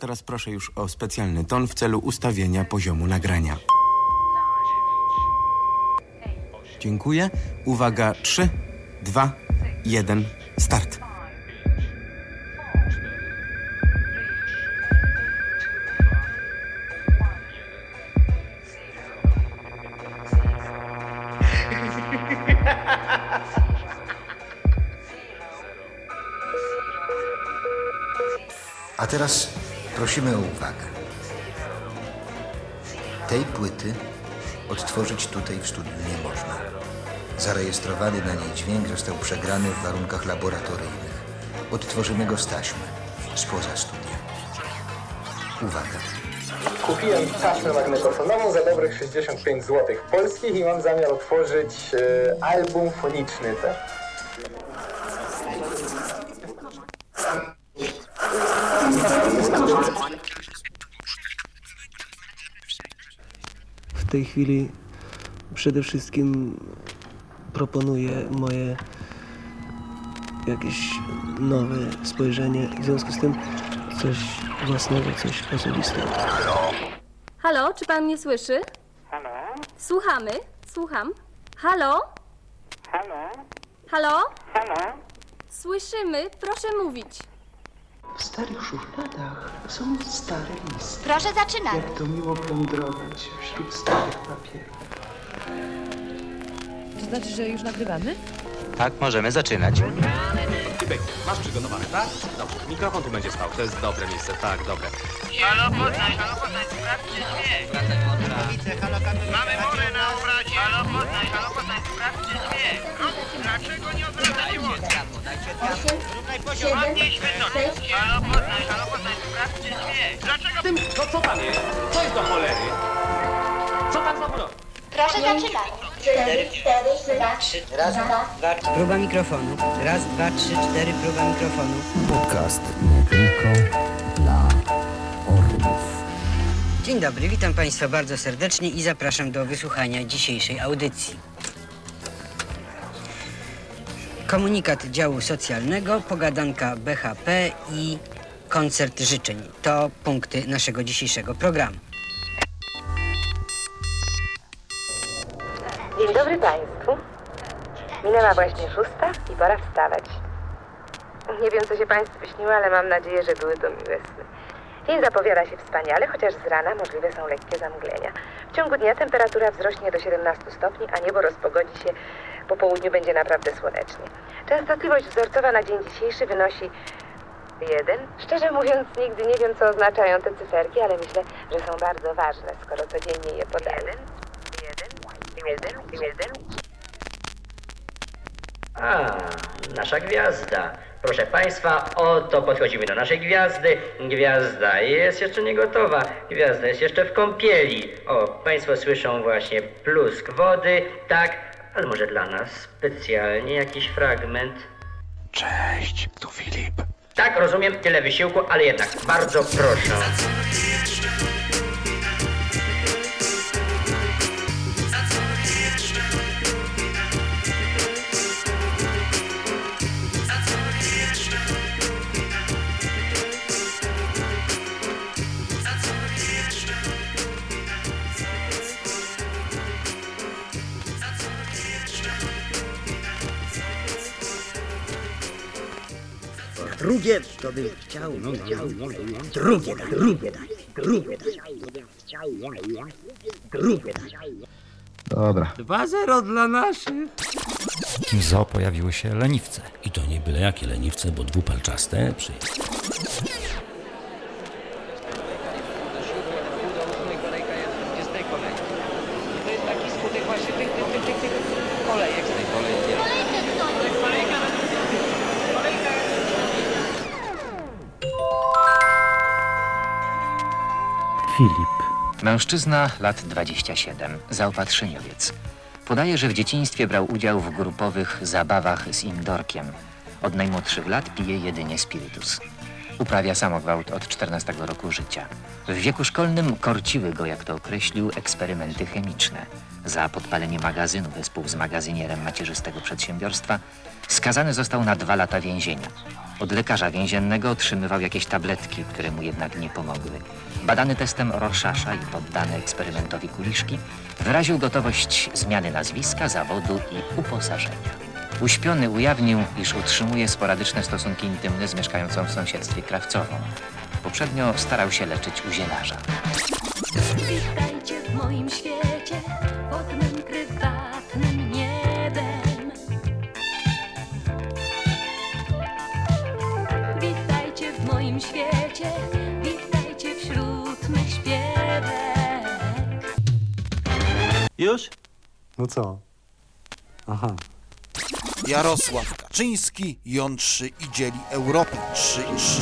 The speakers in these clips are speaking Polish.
Teraz proszę już o specjalny ton w celu ustawienia poziomu nagrania. Dziękuję. Uwaga, 3, 2, 1, start. A teraz prosimy o uwagę. Tej płyty odtworzyć tutaj w studiu nie można. Zarejestrowany na niej dźwięk został przegrany w warunkach laboratoryjnych. Odtworzymy go z taśmy, spoza studia. Uwaga. Kupiłem taśmę magnetofonową za dobrych 65 zł polskich i mam zamiar otworzyć e, album foniczny. Tak? W tej chwili przede wszystkim proponuję moje jakieś nowe spojrzenie, w związku z tym coś własnego, coś osobistego. Halo, czy pan mnie słyszy? Halo? Słuchamy, słucham. Halo? Halo? Halo? Halo? Słyszymy, proszę mówić. W starych szufladach są stare listy. Proszę zaczynać. Jak to miło plądrować wśród starych papierów. To znaczy, że już nagrywamy? Tak, możemy zaczynać. Tybek, masz przygotowane, tak? Dobrze, mikrofon tu będzie stał. To jest dobre miejsce, tak, dobre. Halo Poznań, halo Poznań, sprawdźcie dźwięk. Mamy morę na obrazie. Halo Poznań, halo Poznań, sprawdźcie. No, dlaczego nie odwracacie łodzi? Równaj poziom, podnieśmy coś. Halo Poznań, halo Poznań, sprawdźcie dźwięk. Dlaczego... Tym, to co tam jest? Co jest do cholery? Co tam za broń? Proszę zaczynać. Raz, dwa, próba mikrofonu. Raz, dwa, trzy, cztery, próba mikrofonu. Podcast nie tylko dla orłów. Dzień dobry, witam Państwa bardzo serdecznie i zapraszam do wysłuchania dzisiejszej audycji. Komunikat działu socjalnego, pogadanka BHP i koncert życzeń. To punkty naszego dzisiejszego programu. Dobry Państwu. Minęła właśnie szósta i pora wstawać. Nie wiem, co się Państwu śniło, ale mam nadzieję, że były to miłe sny. Dzień zapowiada się wspaniale, chociaż z rana możliwe są lekkie zamglenia. W ciągu dnia temperatura wzrośnie do 17 stopni, a niebo rozpogodzi się. Po południu będzie naprawdę słonecznie. Częstotliwość wzorcowa na dzień dzisiejszy wynosi jeden. Szczerze mówiąc, nigdy nie wiem, co oznaczają te cyferki, ale myślę, że są bardzo ważne, skoro codziennie je. Jeden, jeden, jeden, jeden. A, nasza gwiazda. Proszę Państwa, oto podchodzimy do naszej gwiazdy. Gwiazda jest jeszcze nie gotowa. Gwiazda jest jeszcze w kąpieli. O, Państwo słyszą właśnie plusk wody. Tak, ale może dla nas specjalnie jakiś fragment. Cześć, tu Filip. Tak, rozumiem, tyle wysiłku, ale jednak bardzo proszę. Drugie to bym chciał, drugie daj, drugie daj, drugie daj, drugie daj. Dobra. 2-0 dla naszych. W zoo pojawiły się leniwce. I to nie byle jakie leniwce, bo dwupalczaste przy... Filip. Mężczyzna, lat 27, zaopatrzeniowiec. Podaje, że w dzieciństwie brał udział w grupowych zabawach z indorkiem. Od najmłodszych lat pije jedynie spirytus. Uprawia samogwałt od 14 roku życia. W wieku szkolnym korciły go, jak to określił, eksperymenty chemiczne. Za podpalenie magazynu wespół z magazynierem macierzystego przedsiębiorstwa skazany został na dwa lata więzienia. Od lekarza więziennego otrzymywał jakieś tabletki, które mu jednak nie pomogły. Badany testem Rorschacha i poddany eksperymentowi Kuliszki wyraził gotowość zmiany nazwiska, zawodu i uposażenia. Uśpiony ujawnił, iż utrzymuje sporadyczne stosunki intymne z mieszkającą w sąsiedztwie krawcową. Poprzednio starał się leczyć u zielarza. Witajcie w moim świecie pod mym prywatnym niebem. Witajcie w moim świecie, witajcie wśród mych śpiewek. Już? No co? Aha. Jarosław Kaczyński jątrzy i dzieli Europę. Trzy, trzy,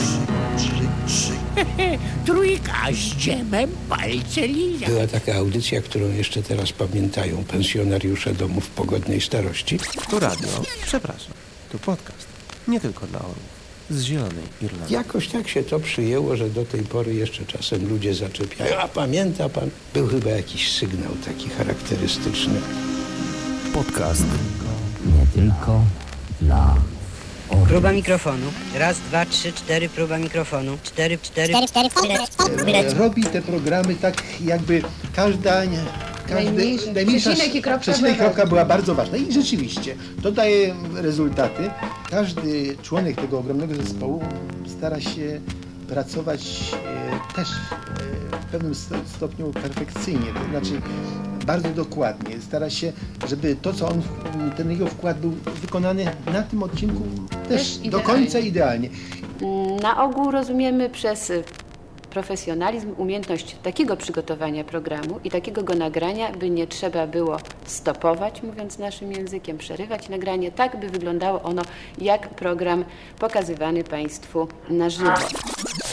trzy, trzy. Trójka z dziemem palce liza. Była taka audycja, którą jeszcze teraz pamiętają pensjonariusze domów pogodnej starości. Tu radio, przepraszam, tu podcast. Nie tylko dla orłów. Z Zielonej Irlandii. Jakoś tak się to przyjęło, że do tej pory jeszcze czasem ludzie zaczepiają. A pamięta pan? Był chyba jakiś sygnał taki charakterystyczny. Podcast. Nie tylko dla Próba mikrofonu. Raz, dwa, trzy, cztery, próba mikrofonu. Cztery, cztery, cztery, E, robi te programy tak jakby każda... nie- Każdy, najmniejsza przecinek i kropka przecinek kropka była bardzo ważna i rzeczywiście to daje rezultaty. Każdy członek tego ogromnego zespołu stara się pracować e, też e, w pewnym sto- stopniu perfekcyjnie, to znaczy bardzo dokładnie. Stara się, żeby to, co on, ten jego wkład był wykonany na tym odcinku też, Też do końca idealnie. Na ogół rozumiemy przez profesjonalizm umiejętność takiego przygotowania programu i takiego go nagrania, by nie trzeba było stopować, mówiąc naszym językiem, przerywać nagranie, tak by wyglądało ono jak program pokazywany Państwu na żywo.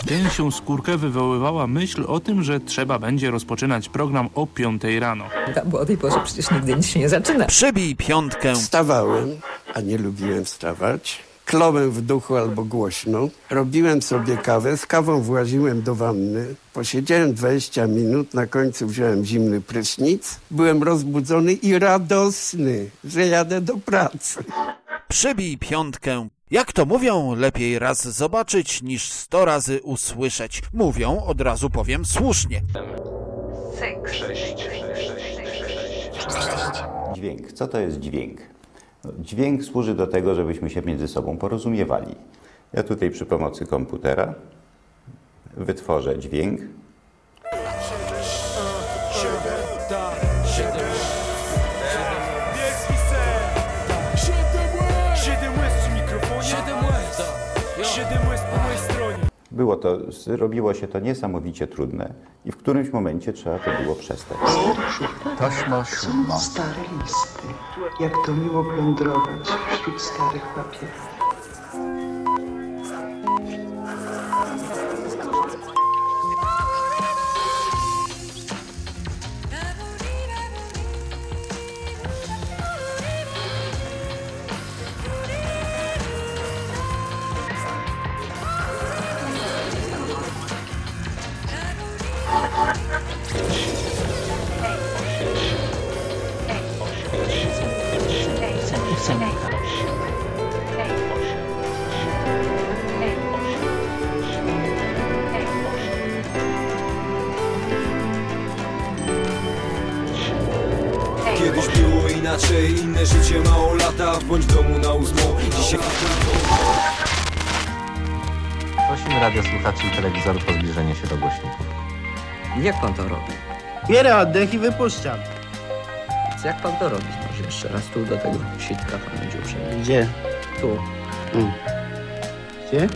Gęsią skórkę wywoływała myśl o tym, że trzeba będzie rozpoczynać program o 5 rano. Bo o tej porze przecież nigdy nic się nie zaczyna. Przebij piątkę. Wstawałem, a nie lubiłem wstawać. Kląłem w duchu albo głośno. Robiłem sobie kawę, z kawą właziłem do wanny. Posiedziałem 20 minut, na końcu wziąłem zimny prysznic. Byłem rozbudzony i radosny, że jadę do pracy. Przebij piątkę. Jak to mówią, lepiej raz zobaczyć niż sto razy usłyszeć. Mówią, od razu powiem słusznie. Dźwięk. Co to jest dźwięk? Dźwięk służy do tego, żebyśmy się między sobą porozumiewali. Ja tutaj przy pomocy komputera wytworzę dźwięk. Było to, zrobiło się to niesamowicie trudne i w którymś momencie trzeba to było przestać. Taśma siódma. Stare listy. Jak to miło plądrować wśród starych papierów. Kiedyś było inaczej, inne życie mało lata Bądź w domu na ósmą, dzisiaj Prosimy radiosłuchaczy i telewizorów o zbliżenie się do głośników. Jak pan to robi? Bierę oddech i wypuszczam. Jak pan to robi? Jeszcze raz tu do tego sitka pan będzie uprzejmy. Gdzie? Tu. Mm. Gdzie?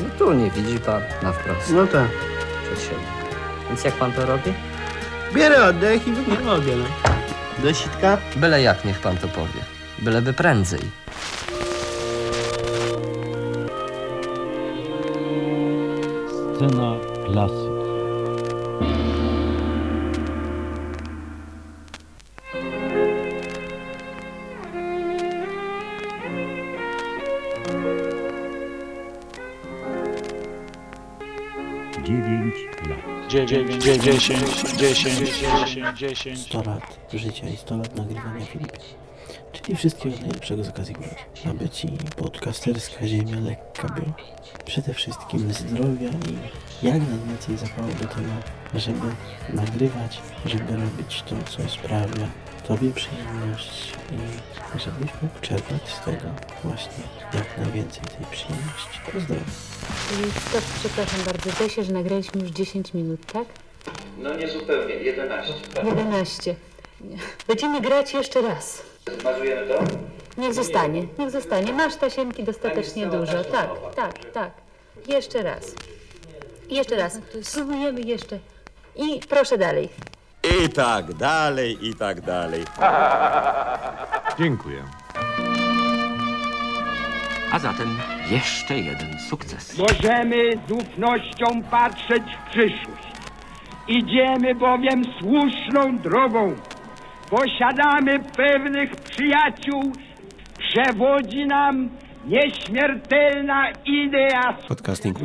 No tu nie widzi pan na wprost. No tak. Przed siebie. Więc jak pan to robi? Bierę oddech i nie mogę. No. Do sitka? Byle jak niech pan to powie. Byleby prędzej. Scena klasy. 9 lat. 9, 10, 10, 10, 10. 100 lat życia i 100 lat nagrywania Filipie. Czyli wszystkiego najlepszego z okazji urodzin. Aby ci podcasterska ziemia lekka była. Przede wszystkim zdrowia i jak najwięcej zapału do tego, żeby nagrywać, żeby robić to, co sprawia Tobie przyjemność i żebyś mógł czerpać z tego właśnie jak najwięcej tej przyjemności. Pozdrawiam. Stop, przepraszam bardzo. Zdaje się, że nagraliśmy już 10 minut, tak? No nie zupełnie, 11. 11. Będziemy grać jeszcze raz. Zmazujemy to? Niech zostanie, niech zostanie. Masz tasiemki dostatecznie dużo. Tak, tak, tak. Jeszcze raz. Jeszcze raz. Spróbujemy jeszcze. I proszę dalej. I tak dalej, i tak dalej. Dziękuję. A zatem jeszcze jeden sukces. Możemy z ufnością patrzeć w przyszłość. Idziemy bowiem słuszną drogą. Posiadamy pewnych przyjaciół. Przewodzi nam nieśmiertelna idea. Podcasting.